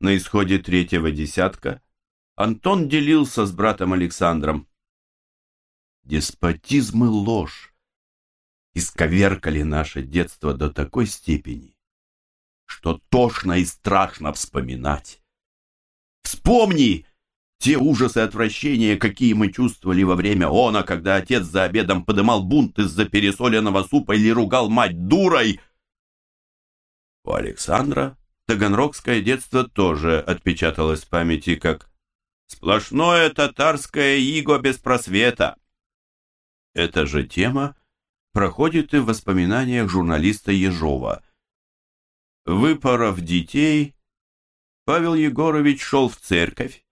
На исходе третьего десятка Антон делился с братом Александром. Деспотизм и ложь исковеркали наше детство до такой степени, что тошно и страшно вспоминать. Вспомни те ужасы и отвращения, какие мы чувствовали во время она, когда отец за обедом подымал бунт из-за пересоленного супа или ругал мать дурой. У Александра таганрогское детство тоже отпечаталось в памяти как «сплошное татарское иго без просвета». Эта же тема проходит и в воспоминаниях журналиста Ежова. Выпоров детей, Павел Егорович шел в церковь,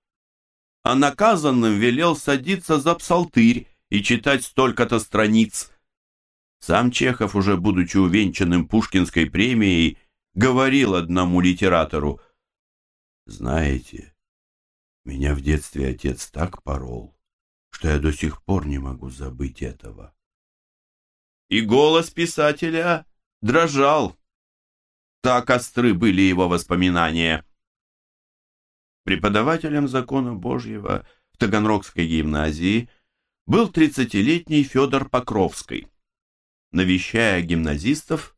а наказанным велел садиться за псалтырь и читать столько-то страниц. Сам Чехов, уже будучи увенчанным Пушкинской премией, говорил одному литератору, «Знаете, меня в детстве отец так порол, что я до сих пор не могу забыть этого». И голос писателя дрожал. Так остры были его воспоминания. Преподавателем закона Божьего в Таганрогской гимназии был 30-летний Федор Покровский. Навещая гимназистов,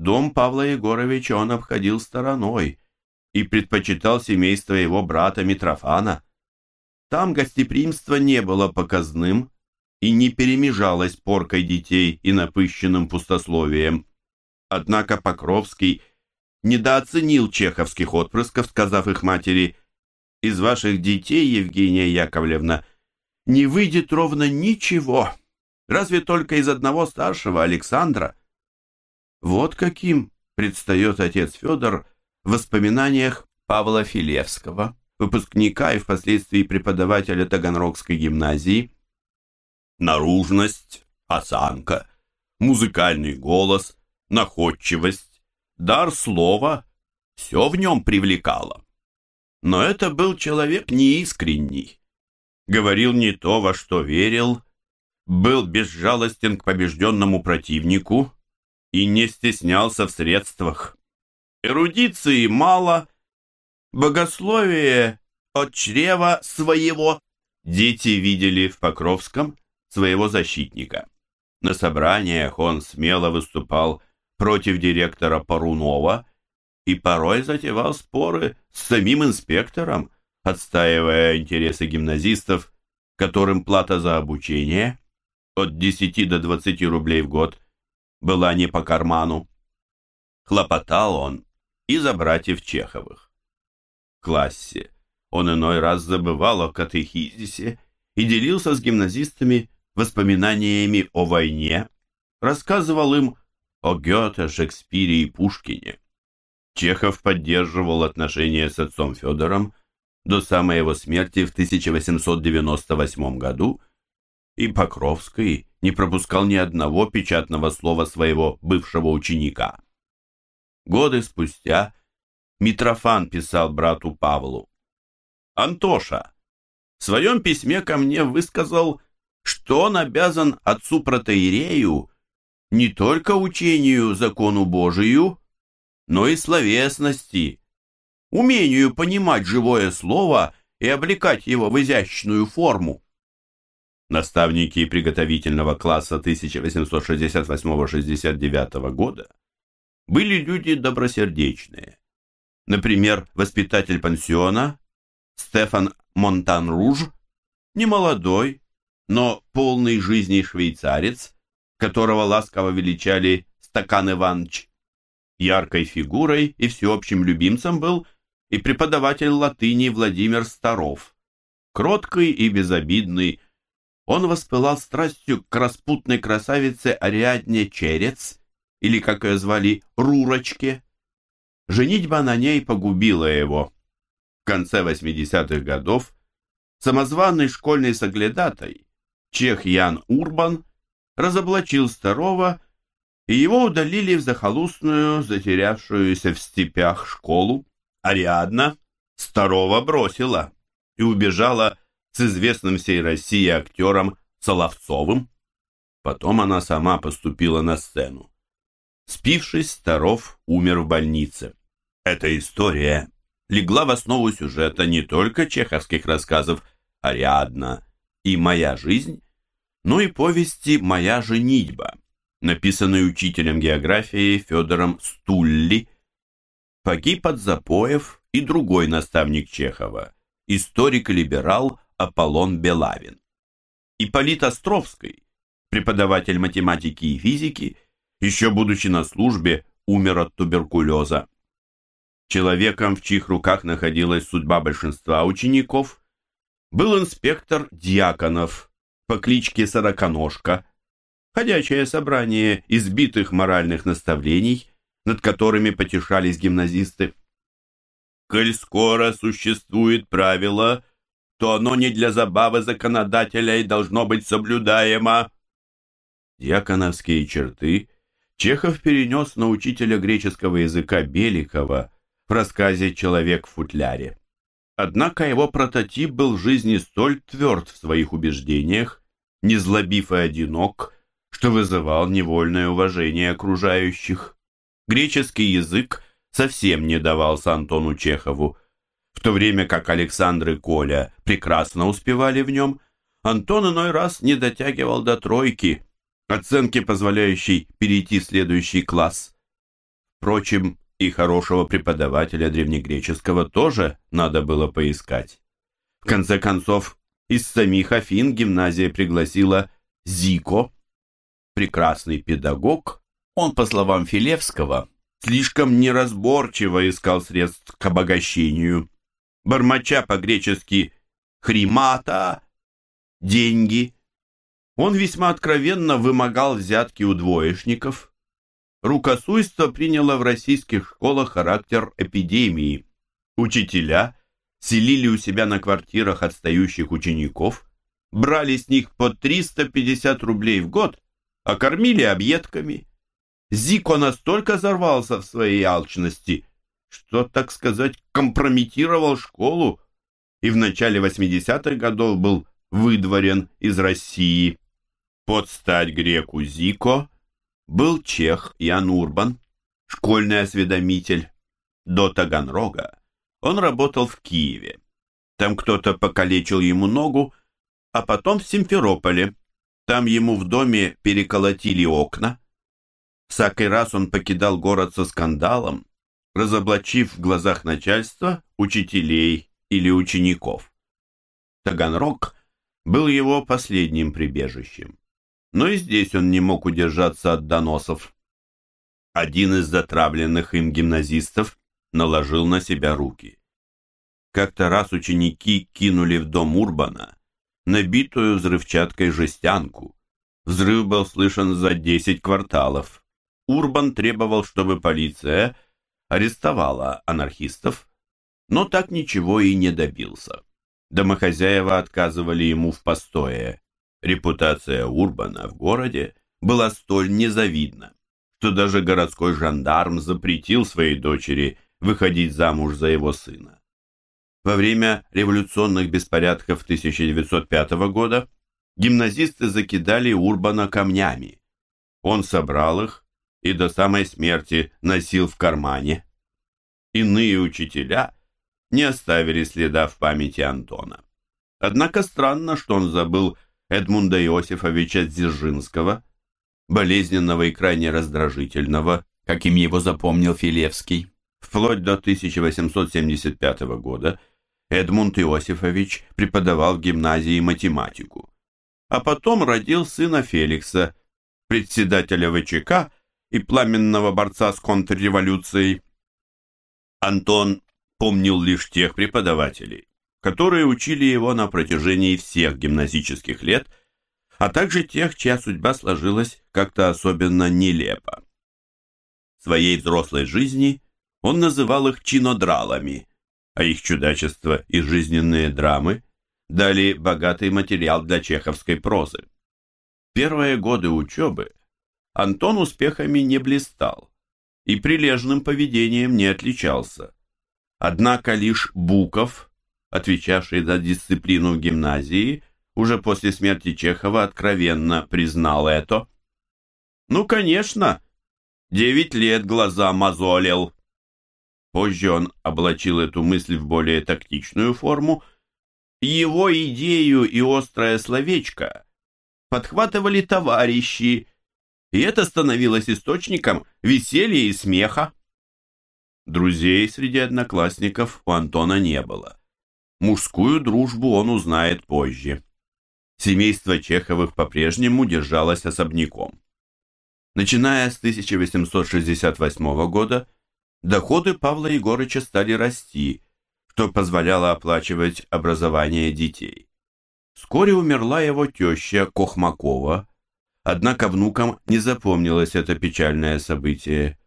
дом Павла Егоровича он обходил стороной и предпочитал семейство его брата Митрофана. Там гостеприимство не было показным и не перемежалось поркой детей и напыщенным пустословием. Однако Покровский недооценил чеховских отпрысков, сказав их матери из ваших детей, Евгения Яковлевна, не выйдет ровно ничего, разве только из одного старшего Александра. Вот каким предстает отец Федор в воспоминаниях Павла Филевского, выпускника и впоследствии преподавателя Таганрогской гимназии. Наружность, осанка, музыкальный голос, находчивость, дар слова – все в нем привлекало. Но это был человек неискренний. Говорил не то, во что верил, был безжалостен к побежденному противнику и не стеснялся в средствах. Эрудиции мало, богословие от чрева своего дети видели в Покровском своего защитника. На собраниях он смело выступал против директора Парунова и порой затевал споры с самим инспектором, отстаивая интересы гимназистов, которым плата за обучение от 10 до 20 рублей в год была не по карману. Хлопотал он и за братьев Чеховых. В классе он иной раз забывал о катехизисе и делился с гимназистами воспоминаниями о войне, рассказывал им о Гёте, Шекспире и Пушкине. Чехов поддерживал отношения с отцом Федором до самой его смерти в 1898 году, и Покровский не пропускал ни одного печатного слова своего бывшего ученика. Годы спустя Митрофан писал брату Павлу. «Антоша, в своем письме ко мне высказал, что он обязан отцу протеерею не только учению закону Божию, но и словесности, умению понимать живое слово и облекать его в изящную форму. Наставники приготовительного класса 1868-69 года были люди добросердечные. Например, воспитатель пансиона Стефан Монтан-Руж, немолодой, но полный жизни швейцарец, которого ласково величали Стакан Иванович, Яркой фигурой и всеобщим любимцем был и преподаватель латыни Владимир Старов. Кроткий и безобидный, он воспылал страстью к распутной красавице Ариадне Черец, или, как ее звали, Рурочке. Женитьба на ней погубила его. В конце 80-х годов самозваный школьный соглядатай, чех Ян Урбан, разоблачил Старова и его удалили в захолустную, затерявшуюся в степях школу. Ариадна старого бросила и убежала с известным всей России актером Соловцовым. Потом она сама поступила на сцену. Спившись, Старов умер в больнице. Эта история легла в основу сюжета не только чеховских рассказов «Ариадна» и «Моя жизнь», но и повести «Моя женитьба», написанной учителем географии Федором Стулли. Погиб от запоев и другой наставник Чехова, историк-либерал Аполлон Белавин. Ипполит Островский, преподаватель математики и физики, еще будучи на службе, умер от туберкулеза. Человеком, в чьих руках находилась судьба большинства учеников, был инспектор Дьяконов по кличке Сороконожка, ходячее собрание избитых моральных наставлений, над которыми потешались гимназисты. «Коль скоро существует правило, то оно не для забавы законодателя и должно быть соблюдаемо». Дьяконовские черты Чехов перенес на учителя греческого языка Беликова в рассказе «Человек в футляре». Однако его прототип был в жизни столь тверд в своих убеждениях, незлобив и одинок, что вызывал невольное уважение окружающих. Греческий язык совсем не давался Антону Чехову. В то время как Александр и Коля прекрасно успевали в нем, Антон иной раз не дотягивал до тройки, оценки, позволяющей перейти в следующий класс. Впрочем, и хорошего преподавателя древнегреческого тоже надо было поискать. В конце концов, из самих Афин гимназия пригласила Зико, прекрасный педагог, он, по словам Филевского, слишком неразборчиво искал средств к обогащению. Бормоча по-гречески «хримата» — «деньги», он весьма откровенно вымогал взятки у двоечников. Рукосуйство приняло в российских школах характер эпидемии. Учителя селили у себя на квартирах отстающих учеников, брали с них по 350 рублей в год а кормили объедками. Зико настолько взорвался в своей алчности, что, так сказать, компрометировал школу и в начале 80-х годов был выдворен из России. Под стать греку Зико был чех Ян Урбан, школьный осведомитель. До Таганрога он работал в Киеве. Там кто-то покалечил ему ногу, а потом в Симферополе – там ему в доме переколотили окна. Всякий раз он покидал город со скандалом, разоблачив в глазах начальства, учителей или учеников. Таганрог был его последним прибежищем. Но и здесь он не мог удержаться от доносов. Один из затравленных им гимназистов наложил на себя руки. Как-то раз ученики кинули в дом Урбана набитую взрывчаткой жестянку. Взрыв был слышен за 10 кварталов. Урбан требовал, чтобы полиция арестовала анархистов, но так ничего и не добился. Домохозяева отказывали ему в постое. Репутация Урбана в городе была столь незавидна, что даже городской жандарм запретил своей дочери выходить замуж за его сына. Во время революционных беспорядков 1905 года гимназисты закидали Урбана камнями. Он собрал их и до самой смерти носил в кармане. Иные учителя не оставили следа в памяти Антона. Однако странно, что он забыл Эдмунда Иосифовича Дзержинского, болезненного и крайне раздражительного, каким его запомнил Филевский. Вплоть до 1875 года Эдмунд Иосифович преподавал в гимназии математику. А потом родил сына Феликса, председателя ВЧК и пламенного борца с контрреволюцией. Антон помнил лишь тех преподавателей, которые учили его на протяжении всех гимназических лет, а также тех, чья судьба сложилась как-то особенно нелепо. В своей взрослой жизни он называл их чинодралами, а их чудачество и жизненные драмы дали богатый материал для чеховской прозы. Первые годы учебы Антон успехами не блистал и прилежным поведением не отличался. Однако лишь Буков, отвечавший за дисциплину в гимназии, уже после смерти Чехова откровенно признал это. «Ну, конечно, девять лет глаза мозолил», Позже он облачил эту мысль в более тактичную форму. Его идею и острое словечко подхватывали товарищи, и это становилось источником веселья и смеха. Друзей среди одноклассников у Антона не было. Мужскую дружбу он узнает позже. Семейство Чеховых по-прежнему держалось особняком. Начиная с 1868 года, доходы Павла Егорыча стали расти, что позволяло оплачивать образование детей. Вскоре умерла его теща Кохмакова, однако внукам не запомнилось это печальное событие.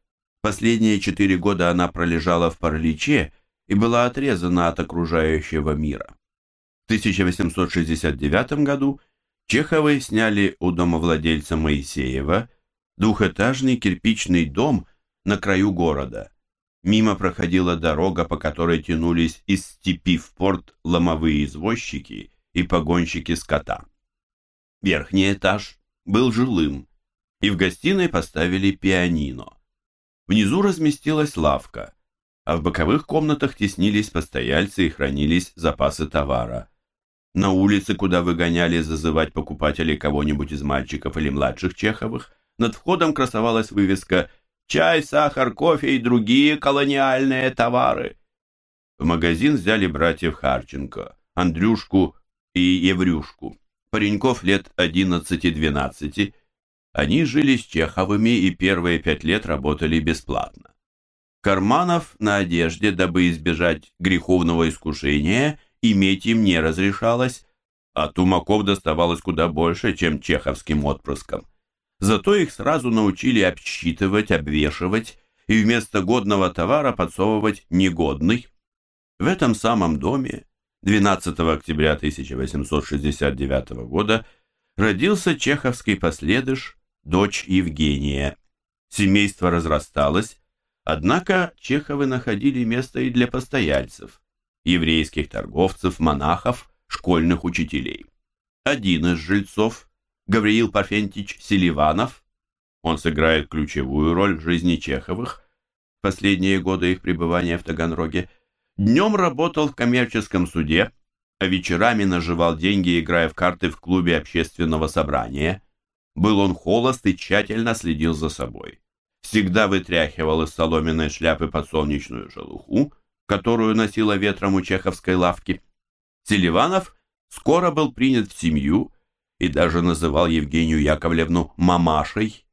Последние четыре года она пролежала в параличе и была отрезана от окружающего мира. В 1869 году Чеховы сняли у домовладельца Моисеева двухэтажный кирпичный дом на краю города. Мимо проходила дорога, по которой тянулись из степи в порт ломовые извозчики и погонщики скота. Верхний этаж был жилым, и в гостиной поставили пианино. Внизу разместилась лавка, а в боковых комнатах теснились постояльцы и хранились запасы товара. На улице, куда выгоняли зазывать покупателей кого-нибудь из мальчиков или младших Чеховых, над входом красовалась вывеска «Чай, сахар, кофе и другие колониальные товары». В магазин взяли братьев Харченко, Андрюшку и Еврюшку, пареньков лет 11-12. Они жили с Чеховыми и первые пять лет работали бесплатно. Карманов на одежде, дабы избежать греховного искушения, иметь им не разрешалось, а тумаков доставалось куда больше, чем чеховским отпрыскам. Зато их сразу научили обсчитывать, обвешивать и вместо годного товара подсовывать негодный. В этом самом доме 12 октября 1869 года родился чеховский последыш, дочь Евгения. Семейство разрасталось, однако Чеховы находили место и для постояльцев, еврейских торговцев, монахов, школьных учителей. Один из жильцов, Гавриил Парфентич Селиванов, он сыграет ключевую роль в жизни Чеховых последние годы их пребывания в Таганроге, Днем работал в коммерческом суде, а вечерами наживал деньги, играя в карты в клубе общественного собрания. Был он холост и тщательно следил за собой. Всегда вытряхивал из соломенной шляпы подсолнечную шелуху, которую носила ветром у чеховской лавки. Селиванов скоро был принят в семью и даже называл Евгению Яковлевну «мамашей».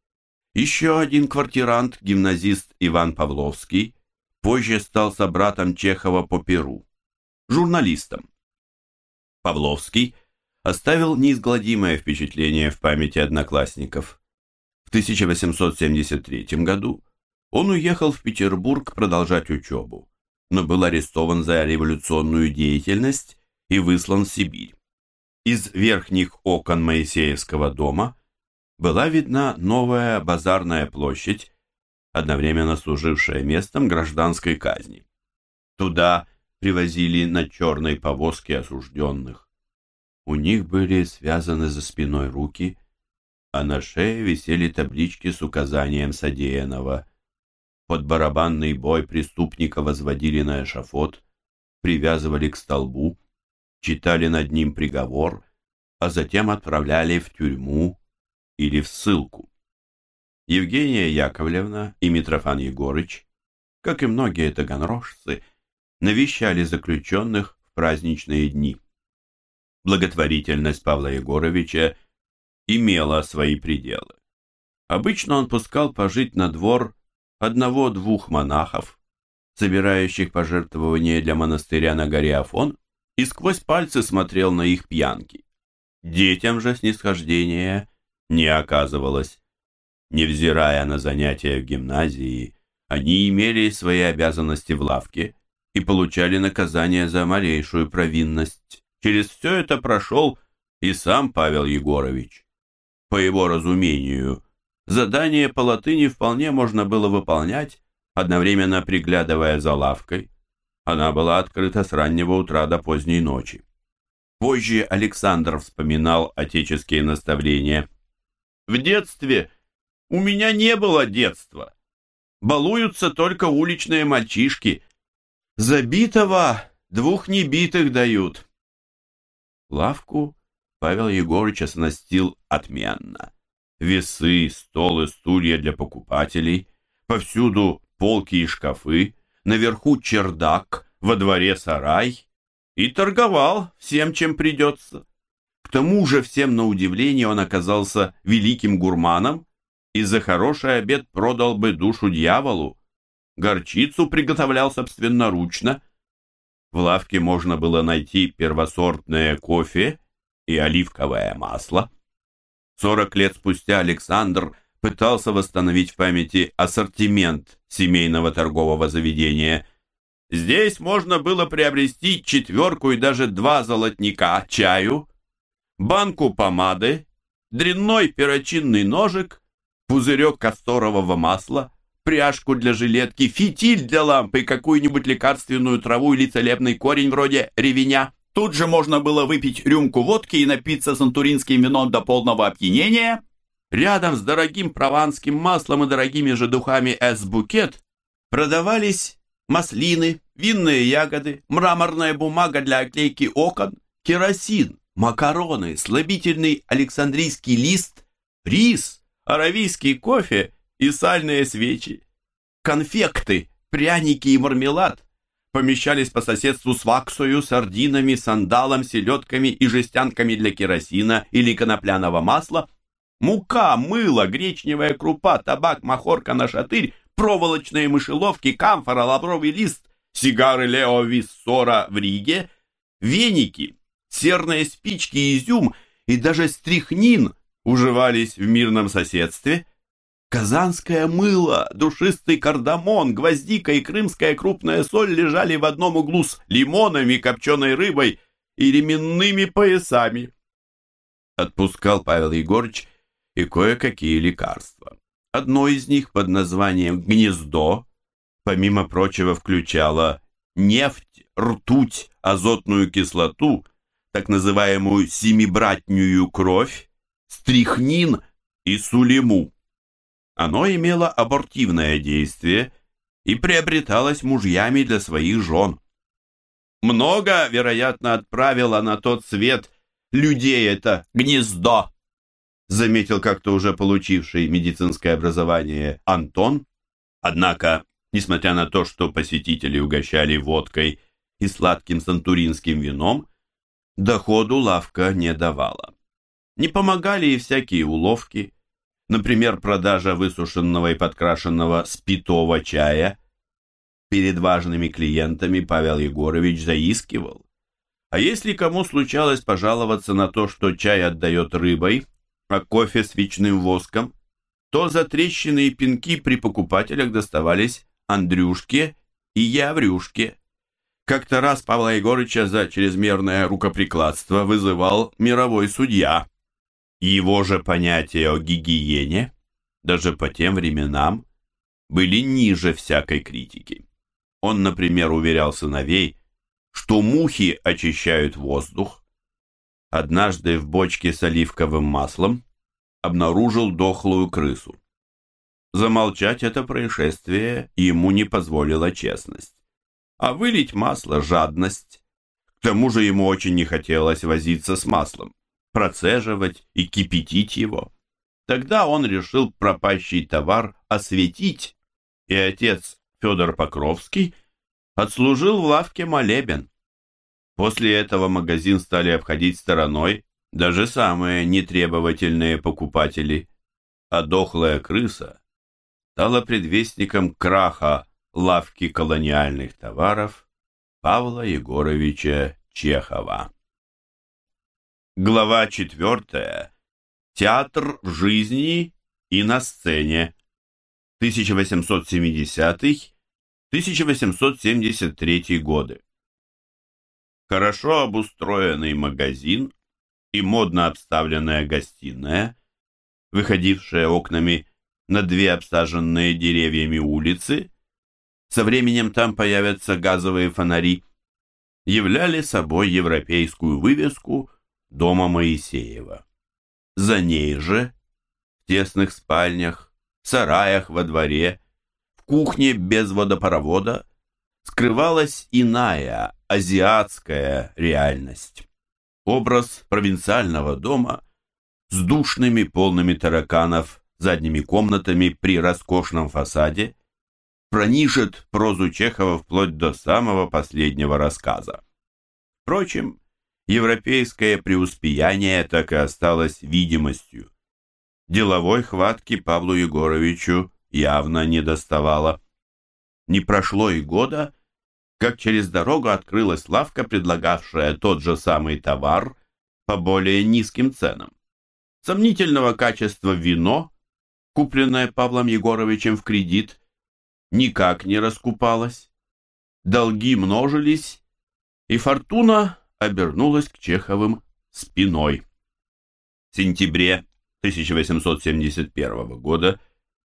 Еще один квартирант, гимназист Иван Павловский, Позже стал собратом Чехова по Перу, журналистом. Павловский оставил неизгладимое впечатление в памяти одноклассников. В 1873 году он уехал в Петербург продолжать учебу, но был арестован за революционную деятельность и выслан в Сибирь. Из верхних окон Моисеевского дома была видна новая базарная площадь одновременно служившее местом гражданской казни. Туда привозили на черной повозке осужденных. У них были связаны за спиной руки, а на шее висели таблички с указанием содеянного. Под барабанный бой преступника возводили на эшафот, привязывали к столбу, читали над ним приговор, а затем отправляли в тюрьму или в ссылку. Евгения Яковлевна и Митрофан Егорыч, как и многие таганрожцы, навещали заключенных в праздничные дни. Благотворительность Павла Егоровича имела свои пределы. Обычно он пускал пожить на двор одного-двух монахов, собирающих пожертвования для монастыря на горе Афон, и сквозь пальцы смотрел на их пьянки. Детям же снисхождения не оказывалось. Невзирая на занятия в гимназии, они имели свои обязанности в лавке и получали наказание за малейшую провинность. Через все это прошел и сам Павел Егорович. По его разумению, задание по латыни вполне можно было выполнять, одновременно приглядывая за лавкой. Она была открыта с раннего утра до поздней ночи. Позже Александр вспоминал отеческие наставления. «В детстве – у меня не было детства. балуются только уличные мальчишки. Забитого двух небитых дают. Лавку Павел Егорыч оснастил отменно. Весы, столы, стулья для покупателей, повсюду полки и шкафы, наверху чердак, во дворе сарай и торговал всем, чем придется. К тому же, всем на удивление, он оказался великим гурманом и за хороший обед продал бы душу дьяволу. Горчицу приготовлял собственноручно. В лавке можно было найти первосортное кофе и оливковое масло. Сорок лет спустя Александр пытался восстановить в памяти ассортимент семейного торгового заведения. Здесь можно было приобрести четверку и даже два золотника чаю, банку помады, дрянной перочинный ножик, пузырек касторового масла, пряжку для жилетки, фитиль для лампы, какую-нибудь лекарственную траву или целебный корень вроде ревеня. Тут же можно было выпить рюмку водки и напиться сантуринским вином до полного опьянения. Рядом с дорогим прованским маслом и дорогими же духами «С-букет» продавались маслины, винные ягоды, мраморная бумага для оклейки окон, керосин, макароны, слабительный александрийский лист, рис, аравийский кофе и сальные свечи. Конфекты, пряники и мармелад помещались по соседству с ваксою, сардинами, сандалом, селедками и жестянками для керосина или конопляного масла, мука, мыло, гречневая крупа, табак, махорка, нашатырь, проволочные мышеловки, камфора, лавровый лист, сигары Лео Виссора в Риге, веники, серные спички, изюм и даже стрихнин уживались в мирном соседстве – Казанское мыло, душистый кардамон, гвоздика и крымская крупная соль лежали в одном углу с лимонами, копченой рыбой и ременными поясами. Отпускал Павел Егорович и кое-какие лекарства. Одно из них под названием «Гнездо», помимо прочего, включало нефть, ртуть, азотную кислоту, так называемую семибратнюю кровь, стрихнин и сулиму. Оно имело абортивное действие и приобреталось мужьями для своих жен. Много, вероятно, отправило на тот свет людей это гнездо, заметил как-то уже получивший медицинское образование Антон. Однако, несмотря на то, что посетители угощали водкой и сладким сантуринским вином, доходу лавка не давала. Не помогали и всякие уловки, Например, продажа высушенного и подкрашенного спитого чая. Перед важными клиентами Павел Егорович заискивал. А если кому случалось пожаловаться на то, что чай отдает рыбой, а кофе свечным воском, то за трещины и пинки при покупателях доставались Андрюшке и Яврюшке. Как-то раз Павла Егорыча за чрезмерное рукоприкладство вызывал мировой судья. Его же понятия о гигиене, даже по тем временам, были ниже всякой критики. Он, например, уверял сыновей, что мухи очищают воздух. Однажды в бочке с оливковым маслом обнаружил дохлую крысу. Замолчать это происшествие ему не позволила честность. А вылить масло – жадность. К тому же ему очень не хотелось возиться с маслом процеживать и кипятить его. Тогда он решил пропащий товар осветить, и отец Федор Покровский отслужил в лавке молебен. После этого магазин стали обходить стороной даже самые нетребовательные покупатели, а дохлая крыса стала предвестником краха лавки колониальных товаров Павла Егоровича Чехова. Глава 4. Театр в жизни и на сцене. 1870-1873 годы. Хорошо обустроенный магазин и модно обставленная гостиная, выходившая окнами на две обсаженные деревьями улицы, со временем там появятся газовые фонари, являли собой европейскую вывеску – дома Моисеева. За ней же, в тесных спальнях, сараях во дворе, в кухне без водопровода скрывалась иная, азиатская реальность. Образ провинциального дома с душными, полными тараканов, задними комнатами при роскошном фасаде пронижит прозу Чехова вплоть до самого последнего рассказа. Впрочем, европейское преуспеяние так и осталось видимостью. Деловой хватки Павлу Егоровичу явно не доставало. Не прошло и года, как через дорогу открылась лавка, предлагавшая тот же самый товар по более низким ценам. Сомнительного качества вино, купленное Павлом Егоровичем в кредит, никак не раскупалось. Долги множились, и фортуна обернулась к Чеховым спиной. В сентябре 1871 года,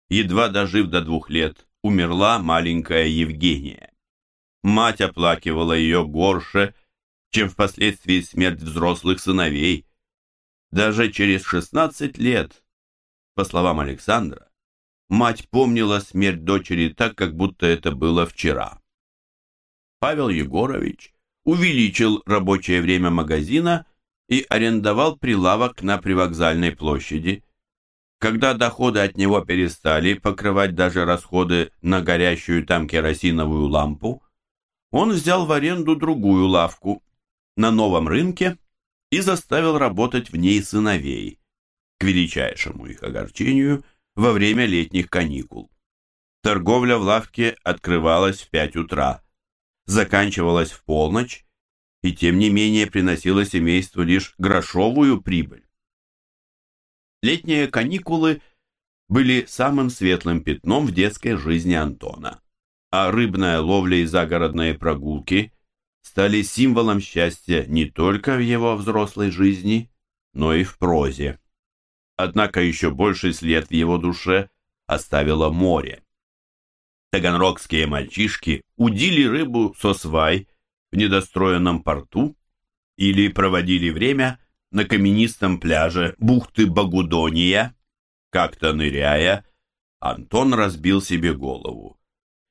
едва дожив до двух лет, умерла маленькая Евгения. Мать оплакивала ее горше, чем впоследствии смерть взрослых сыновей. Даже через 16 лет, по словам Александра, мать помнила смерть дочери так, как будто это было вчера. Павел Егорович увеличил рабочее время магазина и арендовал прилавок на привокзальной площади. Когда доходы от него перестали покрывать даже расходы на горящую там керосиновую лампу, он взял в аренду другую лавку на новом рынке и заставил работать в ней сыновей, к величайшему их огорчению, во время летних каникул. Торговля в лавке открывалась в пять утра, заканчивалась в полночь и тем не менее приносила семейству лишь грошовую прибыль. Летние каникулы были самым светлым пятном в детской жизни Антона, а рыбная ловля и загородные прогулки стали символом счастья не только в его взрослой жизни, но и в прозе. Однако еще больший след в его душе оставило море. Таганрогские мальчишки удили рыбу со свай в недостроенном порту или проводили время на каменистом пляже бухты Багудония. Как-то ныряя, Антон разбил себе голову,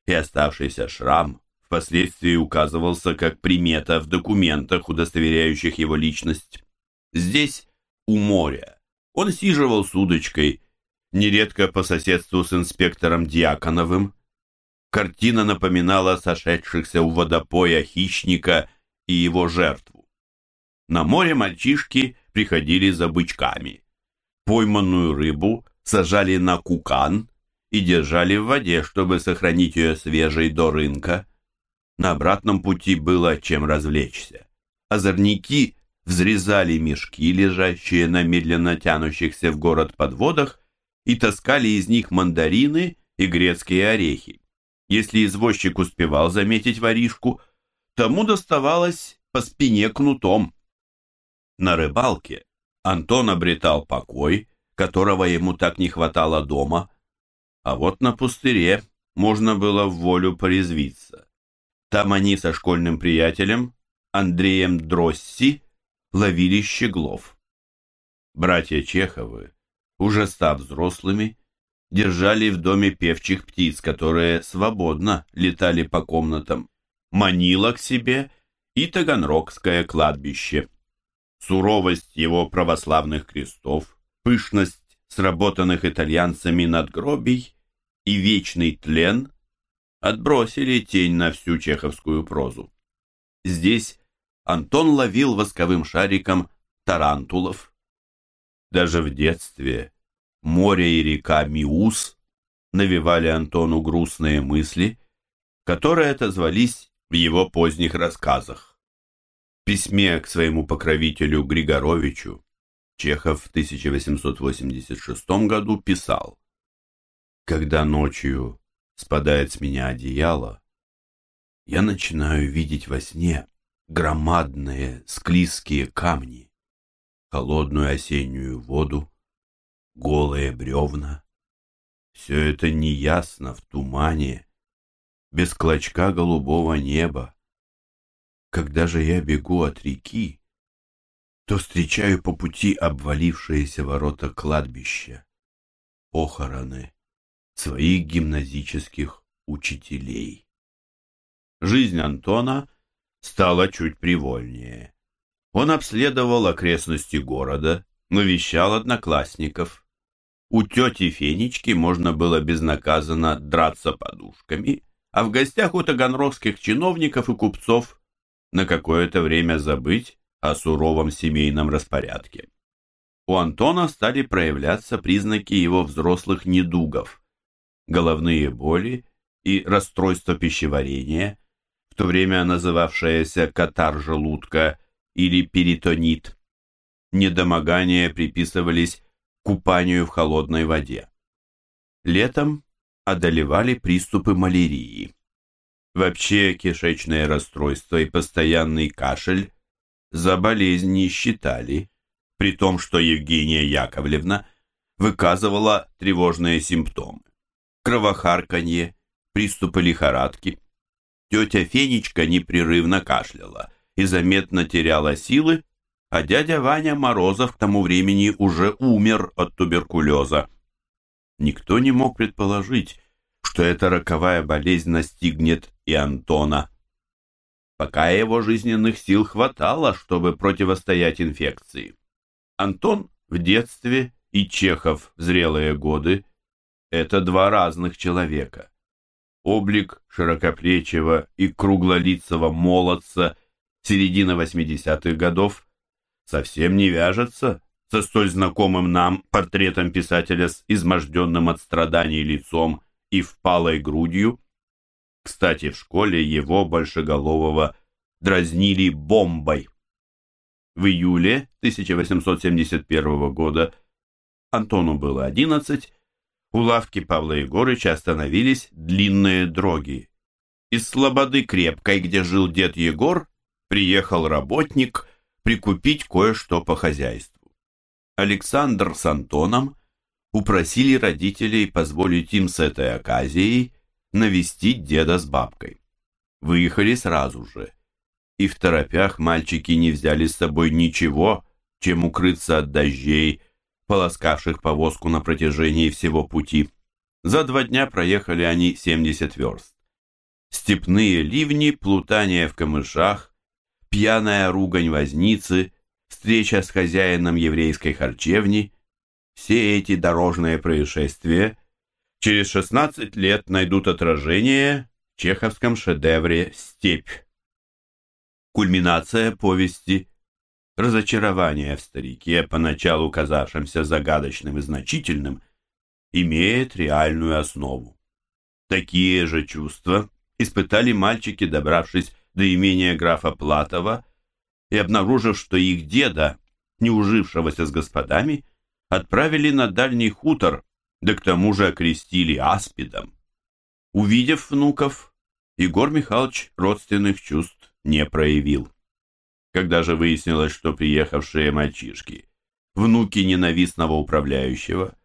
и оставшийся шрам впоследствии указывался как примета в документах, удостоверяющих его личность. Здесь, у моря, он сиживал с удочкой, нередко по соседству с инспектором Дьяконовым, Картина напоминала сошедшихся у водопоя хищника и его жертву. На море мальчишки приходили за бычками. Пойманную рыбу сажали на кукан и держали в воде, чтобы сохранить ее свежей до рынка. На обратном пути было чем развлечься. Озорники взрезали мешки, лежащие на медленно тянущихся в город подводах, и таскали из них мандарины и грецкие орехи. Если извозчик успевал заметить воришку, тому доставалось по спине кнутом. На рыбалке Антон обретал покой, которого ему так не хватало дома, а вот на пустыре можно было в волю порезвиться. Там они со школьным приятелем Андреем Дросси ловили щеглов. Братья Чеховы, уже став взрослыми, держали в доме певчих птиц, которые свободно летали по комнатам, манила к себе и Таганрогское кладбище. Суровость его православных крестов, пышность сработанных итальянцами надгробий и вечный тлен отбросили тень на всю чеховскую прозу. Здесь Антон ловил восковым шариком тарантулов. Даже в детстве море и река Миус навевали Антону грустные мысли, которые отозвались в его поздних рассказах. В письме к своему покровителю Григоровичу Чехов в 1886 году писал «Когда ночью спадает с меня одеяло, я начинаю видеть во сне громадные склизкие камни, холодную осеннюю воду, голые бревна. Все это неясно в тумане, без клочка голубого неба. Когда же я бегу от реки, то встречаю по пути обвалившиеся ворота кладбища, похороны своих гимназических учителей. Жизнь Антона стала чуть привольнее. Он обследовал окрестности города, навещал одноклассников. У тети Фенечки можно было безнаказанно драться подушками, а в гостях у таганрогских чиновников и купцов на какое-то время забыть о суровом семейном распорядке. У Антона стали проявляться признаки его взрослых недугов, головные боли и расстройство пищеварения, в то время называвшееся катар желудка или перитонит. Недомогания приписывались купанию в холодной воде. Летом одолевали приступы малярии. Вообще кишечное расстройство и постоянный кашель за болезнь не считали, при том, что Евгения Яковлевна выказывала тревожные симптомы. Кровохарканье, приступы лихорадки. Тетя Фенечка непрерывно кашляла и заметно теряла силы, а дядя Ваня Морозов к тому времени уже умер от туберкулеза. Никто не мог предположить, что эта роковая болезнь настигнет и Антона. Пока его жизненных сил хватало, чтобы противостоять инфекции. Антон в детстве и Чехов в зрелые годы – это два разных человека. Облик широкоплечего и круглолицего молодца середины 80-х годов совсем не вяжется со столь знакомым нам портретом писателя с изможденным от страданий лицом и впалой грудью. Кстати, в школе его большеголового дразнили бомбой. В июле 1871 года Антону было 11, у лавки Павла Егорыча остановились длинные дроги. Из Слободы Крепкой, где жил дед Егор, приехал работник прикупить кое-что по хозяйству. Александр с Антоном упросили родителей позволить им с этой оказией навестить деда с бабкой. Выехали сразу же, и в торопях мальчики не взяли с собой ничего, чем укрыться от дождей, полоскавших повозку на протяжении всего пути. За два дня проехали они 70 верст. Степные ливни, плутание в камышах, пьяная ругань возницы, встреча с хозяином еврейской харчевни, все эти дорожные происшествия через 16 лет найдут отражение в чеховском шедевре «Степь». Кульминация повести – разочарование в старике, поначалу казавшемся загадочным и значительным, имеет реальную основу. Такие же чувства испытали мальчики, добравшись до имения графа Платова и обнаружив, что их деда, не ужившегося с господами, отправили на дальний хутор, да к тому же окрестили аспидом. Увидев внуков, Егор Михайлович родственных чувств не проявил. Когда же выяснилось, что приехавшие мальчишки, внуки ненавистного управляющего,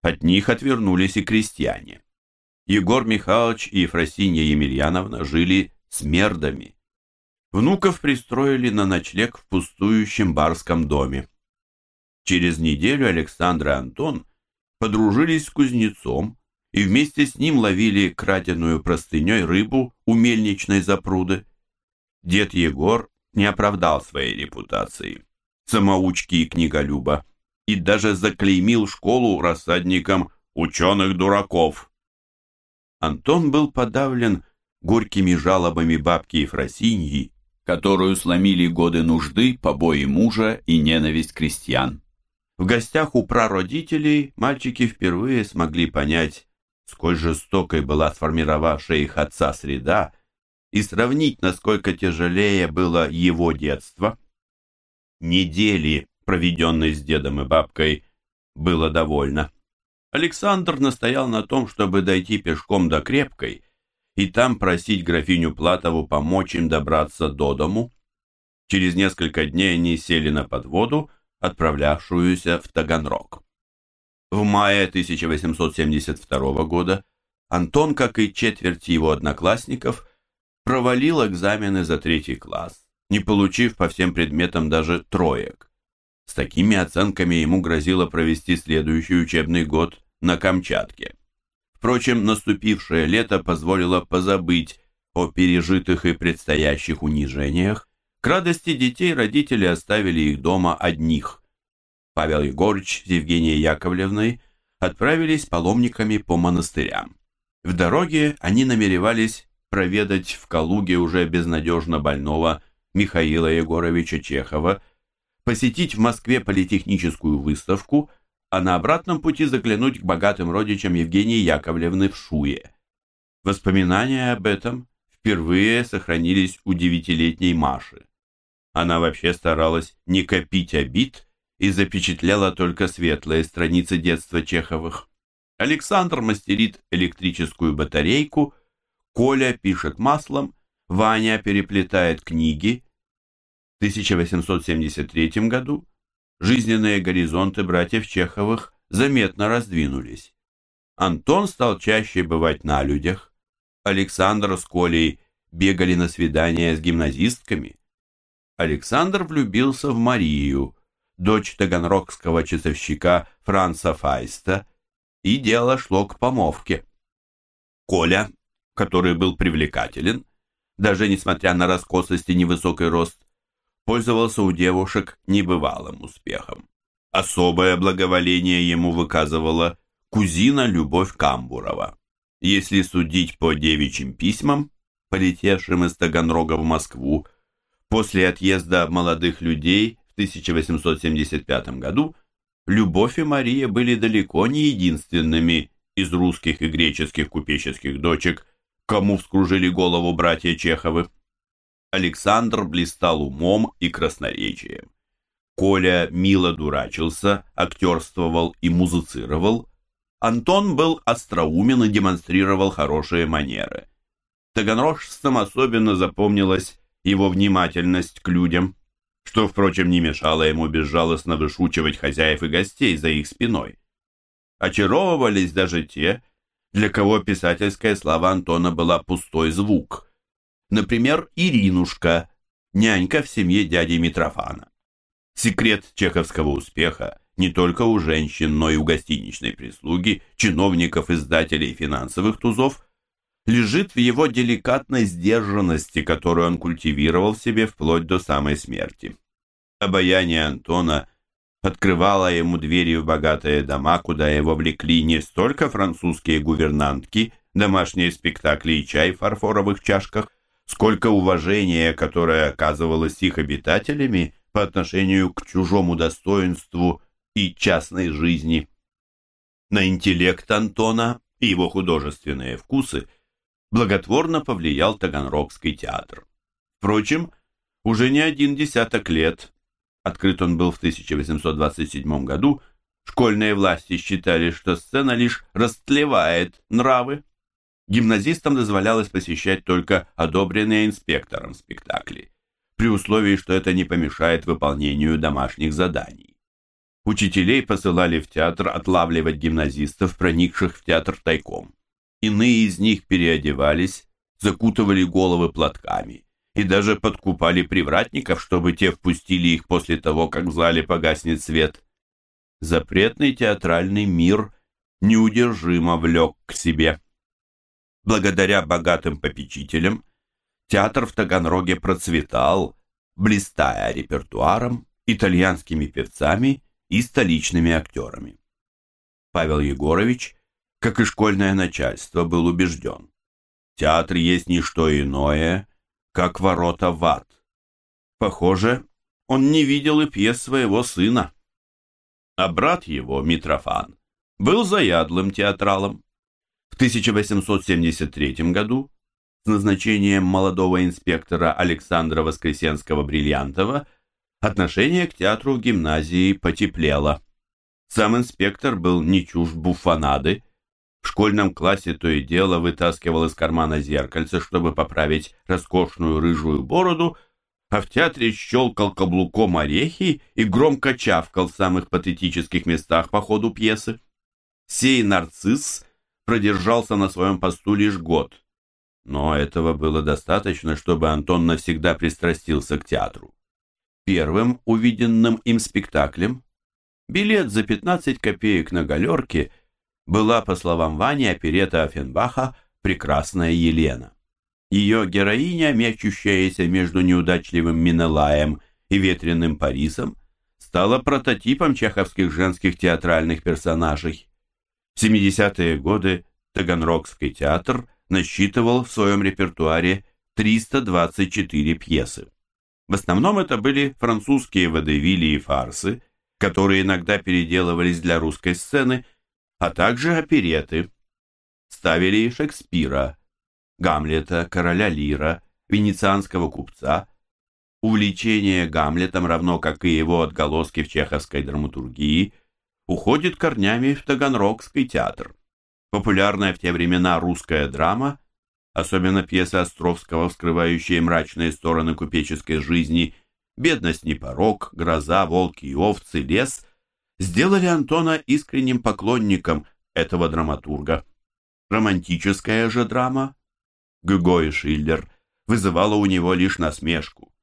от них отвернулись и крестьяне. Егор Михайлович и Ефросинья Емельяновна жили с мердами. Внуков пристроили на ночлег в пустующем барском доме. Через неделю Александр и Антон подружились с кузнецом и вместе с ним ловили краденую простыней рыбу у мельничной запруды. Дед Егор не оправдал своей репутации, самоучки и книголюба, и даже заклеймил школу рассадником ученых-дураков. Антон был подавлен горькими жалобами бабки Ефросиньи которую сломили годы нужды, побои мужа и ненависть крестьян. В гостях у прародителей мальчики впервые смогли понять, сколь жестокой была сформировавшая их отца среда, и сравнить, насколько тяжелее было его детство. Недели, проведенной с дедом и бабкой, было довольно. Александр настоял на том, чтобы дойти пешком до Крепкой и там просить графиню Платову помочь им добраться до дому. Через несколько дней они сели на подводу, отправлявшуюся в Таганрог. В мае 1872 года Антон, как и четверть его одноклассников, провалил экзамены за третий класс, не получив по всем предметам даже троек. С такими оценками ему грозило провести следующий учебный год на Камчатке. Впрочем, наступившее лето позволило позабыть о пережитых и предстоящих унижениях. К радости детей родители оставили их дома одних. Павел Егорыч с Евгенией Яковлевной отправились паломниками по монастырям. В дороге они намеревались проведать в Калуге уже безнадежно больного Михаила Егоровича Чехова, посетить в Москве политехническую выставку, а на обратном пути заглянуть к богатым родичам Евгении Яковлевны в Шуе. Воспоминания об этом впервые сохранились у девятилетней Маши. Она вообще старалась не копить обид и запечатляла только светлые страницы детства Чеховых. Александр мастерит электрическую батарейку, Коля пишет маслом, Ваня переплетает книги. В 1873 году жизненные горизонты братьев Чеховых заметно раздвинулись. Антон стал чаще бывать на людях. Александр с Колей бегали на свидания с гимназистками. Александр влюбился в Марию, дочь таганрогского часовщика Франца Файста, и дело шло к помовке. Коля, который был привлекателен, даже несмотря на раскосость и невысокий рост, пользовался у девушек небывалым успехом. Особое благоволение ему выказывала кузина Любовь Камбурова. Если судить по девичьим письмам, полетевшим из Таганрога в Москву, после отъезда молодых людей в 1875 году, Любовь и Мария были далеко не единственными из русских и греческих купеческих дочек, кому вскружили голову братья Чеховы. Александр блистал умом и красноречием. Коля мило дурачился, актерствовал и музицировал. Антон был остроумен и демонстрировал хорошие манеры. Таганрожцам особенно запомнилась его внимательность к людям что, впрочем, не мешало ему безжалостно вышучивать хозяев и гостей за их спиной. Очаровывались даже те, для кого писательская слава Антона была пустой звук. Например, Иринушка, нянька в семье дяди Митрофана. Секрет чеховского успеха не только у женщин, но и у гостиничной прислуги, чиновников, издателей финансовых тузов лежит в его деликатной сдержанности, которую он культивировал в себе вплоть до самой смерти. Обаяние Антона открывало ему двери в богатые дома, куда его влекли не столько французские гувернантки, домашние спектакли и чай в фарфоровых чашках, сколько уважение, которое оказывалось их обитателями по отношению к чужому достоинству и частной жизни. На интеллект Антона и его художественные вкусы – благотворно повлиял Таганрогский театр. Впрочем, уже не один десяток лет, открыт он был в 1827 году, школьные власти считали, что сцена лишь растлевает нравы. Гимназистам дозволялось посещать только одобренные инспектором спектакли, при условии, что это не помешает выполнению домашних заданий. Учителей посылали в театр отлавливать гимназистов, проникших в театр тайком. Иные из них переодевались, закутывали головы платками и даже подкупали привратников, чтобы те впустили их после того, как в зале погаснет свет. Запретный театральный мир неудержимо влек к себе. Благодаря богатым попечителям театр в Таганроге процветал, блистая репертуаром, итальянскими певцами и столичными актерами. Павел Егорович как и школьное начальство, был убежден. Театр есть не что иное, как ворота в ад. Похоже, он не видел и пьес своего сына. А брат его, Митрофан, был заядлым театралом. В 1873 году с назначением молодого инспектора Александра Воскресенского-Бриллиантова отношение к театру в гимназии потеплело. Сам инспектор был не чужд буфонады, в школьном классе то и дело вытаскивал из кармана зеркальце, чтобы поправить роскошную рыжую бороду, а в театре щелкал каблуком орехи и громко чавкал в самых патетических местах по ходу пьесы. Сей нарцисс продержался на своем посту лишь год, но этого было достаточно, чтобы Антон навсегда пристрастился к театру. Первым увиденным им спектаклем билет за 15 копеек на галерке была, по словам Вани, оперета Офенбаха «Прекрасная Елена». Ее героиня, мечущаяся между неудачливым Минелаем и ветреным Парисом, стала прототипом чеховских женских театральных персонажей. В 70-е годы Таганрогский театр насчитывал в своем репертуаре 324 пьесы. В основном это были французские водевили и фарсы, которые иногда переделывались для русской сцены, а также опереты. Ставили Шекспира, Гамлета, короля Лира, венецианского купца. Увлечение Гамлетом, равно как и его отголоски в чеховской драматургии, уходит корнями в Таганрогский театр. Популярная в те времена русская драма, особенно пьесы Островского, вскрывающие мрачные стороны купеческой жизни, «Бедность не порог», «Гроза», «Волки и овцы», «Лес», сделали Антона искренним поклонником этого драматурга. Романтическая же драма, Гюго и Шиллер, вызывала у него лишь насмешку,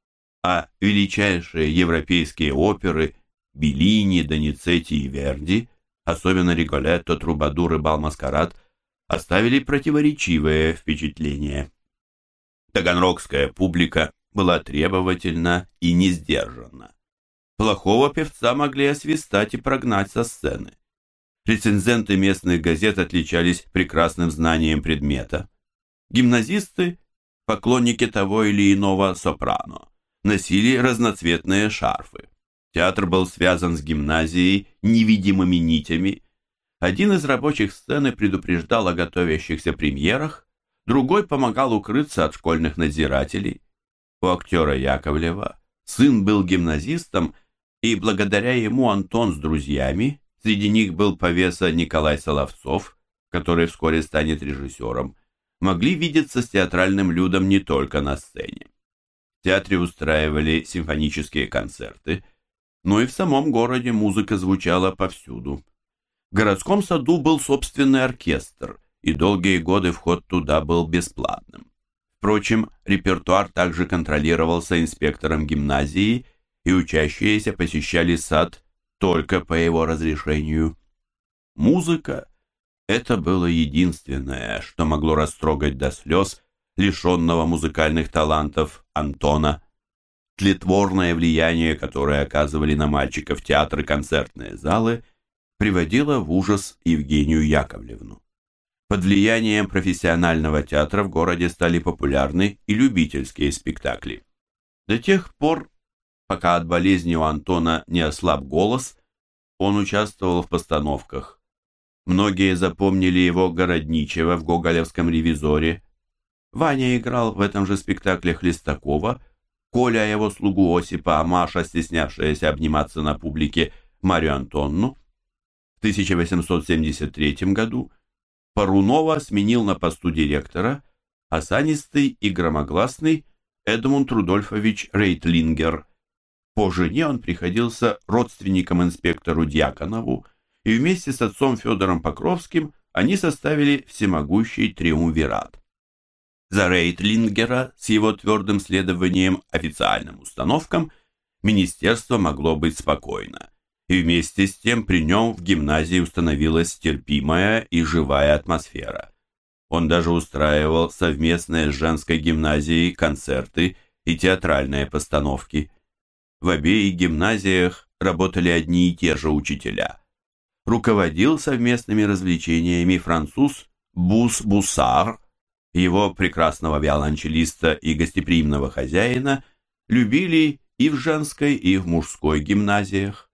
а величайшие европейские оперы Беллини, Доницетти и Верди, особенно Риголетто, Трубадур и Балмаскарад, оставили противоречивые впечатления. Таганрогская публика была требовательна и не сдержанна. Плохого певца могли освистать и прогнать со сцены. Рецензенты местных газет отличались прекрасным знанием предмета. Гимназисты, поклонники того или иного сопрано, носили разноцветные шарфы. Театр был связан с гимназией невидимыми нитями. Один из рабочих сцены предупреждал о готовящихся премьерах, другой помогал укрыться от школьных надзирателей. У актера Яковлева сын был гимназистом, и благодаря ему Антон с друзьями, среди них был повеса Николай Соловцов, который вскоре станет режиссером, могли видеться с театральным людом не только на сцене. В театре устраивали симфонические концерты, но и в самом городе музыка звучала повсюду. В городском саду был собственный оркестр, и долгие годы вход туда был бесплатным. Впрочем, репертуар также контролировался инспектором гимназии, и учащиеся посещали сад только по его разрешению. Музыка — это было единственное, что могло растрогать до слез лишенного музыкальных талантов Антона. Тлетворное влияние, которое оказывали на мальчиков театры концертные залы, приводило в ужас Евгению Яковлевну. Под влиянием профессионального театра в городе стали популярны и любительские спектакли. До тех пор, пока от болезни у Антона не ослаб голос, он участвовал в постановках. Многие запомнили его Городничего в Гоголевском ревизоре. Ваня играл в этом же спектакле Хлестакова, Коля его слугу Осипа, а Маша, стеснявшаяся обниматься на публике, Марию Антонну. В 1873 году Парунова сменил на посту директора осанистый и громогласный Эдмунд Рудольфович Рейтлингер. По жене он приходился родственником инспектору Дьяконову, и вместе с отцом Федором Покровским они составили всемогущий триумвират. За Рейтлингера с его твердым следованием официальным установкам министерство могло быть спокойно и вместе с тем при нем в гимназии установилась терпимая и живая атмосфера. Он даже устраивал совместные с женской гимназией концерты и театральные постановки. В обеих гимназиях работали одни и те же учителя. Руководил совместными развлечениями француз Бус Бусар, его прекрасного виолончелиста и гостеприимного хозяина любили и в женской, и в мужской гимназиях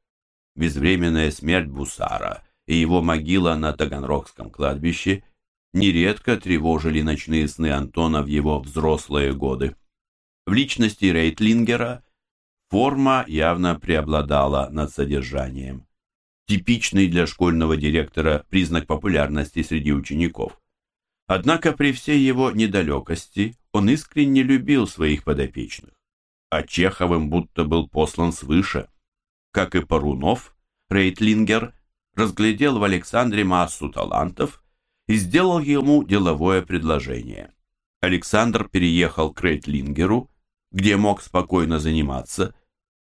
безвременная смерть Бусара и его могила на Таганрогском кладбище нередко тревожили ночные сны Антона в его взрослые годы. В личности Рейтлингера форма явно преобладала над содержанием. Типичный для школьного директора признак популярности среди учеников. Однако при всей его недалекости он искренне любил своих подопечных, а Чеховым будто был послан свыше – как и Парунов, Рейтлингер разглядел в Александре массу талантов и сделал ему деловое предложение. Александр переехал к Рейтлингеру, где мог спокойно заниматься,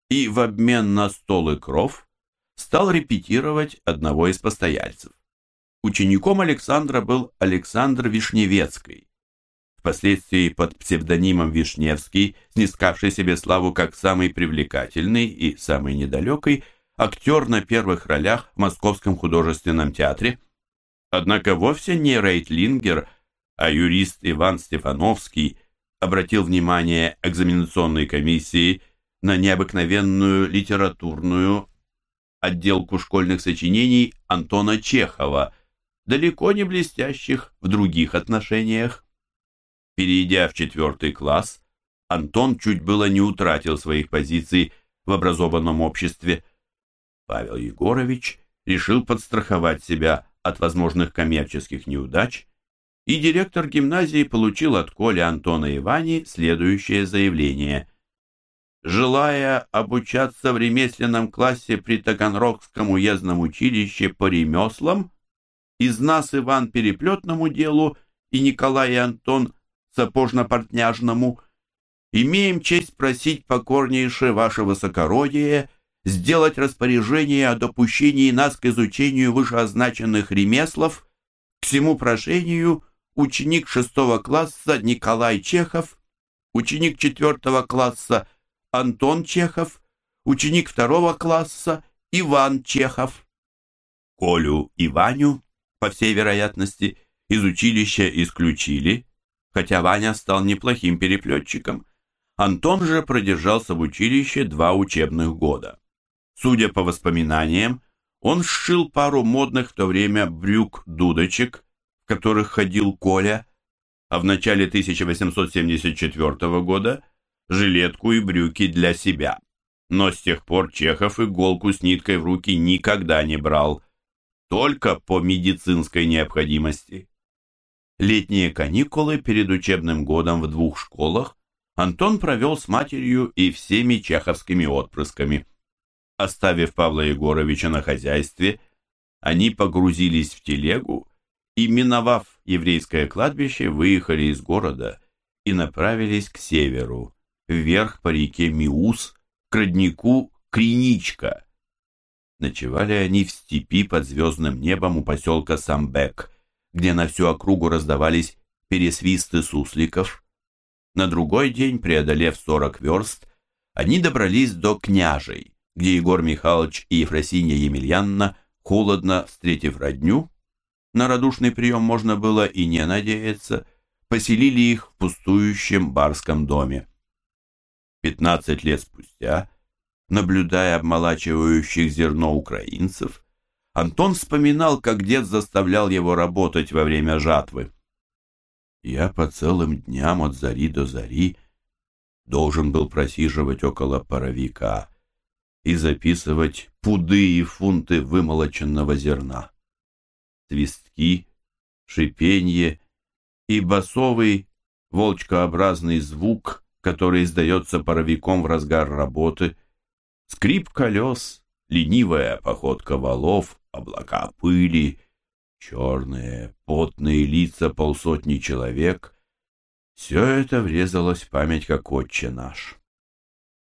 и в обмен на стол и кров стал репетировать одного из постояльцев. Учеником Александра был Александр Вишневецкий, впоследствии под псевдонимом Вишневский, снискавший себе славу как самый привлекательный и самый недалекий актер на первых ролях в Московском художественном театре. Однако вовсе не Рейтлингер, а юрист Иван Стефановский обратил внимание экзаменационной комиссии на необыкновенную литературную отделку школьных сочинений Антона Чехова, далеко не блестящих в других отношениях. Перейдя в четвертый класс, Антон чуть было не утратил своих позиций в образованном обществе. Павел Егорович решил подстраховать себя от возможных коммерческих неудач, и директор гимназии получил от Коли Антона и Вани следующее заявление. Желая обучаться в ремесленном классе при Таганрогском уездном училище по ремеслам, из нас Иван переплетному делу и Николай и Антон сапожно-портняжному, имеем честь просить покорнейше ваше высокородие сделать распоряжение о допущении нас к изучению вышеозначенных ремеслов, к всему прошению ученик шестого класса Николай Чехов, ученик четвертого класса Антон Чехов, ученик второго класса Иван Чехов. Колю и Ваню, по всей вероятности, из училища исключили, хотя Ваня стал неплохим переплетчиком. Антон же продержался в училище два учебных года. Судя по воспоминаниям, он сшил пару модных в то время брюк-дудочек, в которых ходил Коля, а в начале 1874 года жилетку и брюки для себя. Но с тех пор Чехов иголку с ниткой в руки никогда не брал, только по медицинской необходимости. Летние каникулы перед учебным годом в двух школах Антон провел с матерью и всеми чеховскими отпрысками. Оставив Павла Егоровича на хозяйстве, они погрузились в телегу и, миновав еврейское кладбище, выехали из города и направились к северу, вверх по реке Миус, к роднику Криничка. Ночевали они в степи под звездным небом у поселка Самбек – где на всю округу раздавались пересвисты сусликов. На другой день, преодолев сорок верст, они добрались до Княжей, где Егор Михайлович и Ефросинья Емельянна, холодно встретив родню, на радушный прием можно было и не надеяться, поселили их в пустующем барском доме. Пятнадцать лет спустя, наблюдая обмолачивающих зерно украинцев, Антон вспоминал, как дед заставлял его работать во время жатвы. Я по целым дням от зари до зари должен был просиживать около паровика и записывать пуды и фунты вымолоченного зерна. Свистки, шипенье и басовый волчкообразный звук, который издается паровиком в разгар работы, скрип колес, ленивая походка валов, облака пыли, черные, потные лица полсотни человек. Все это врезалось в память как отче наш.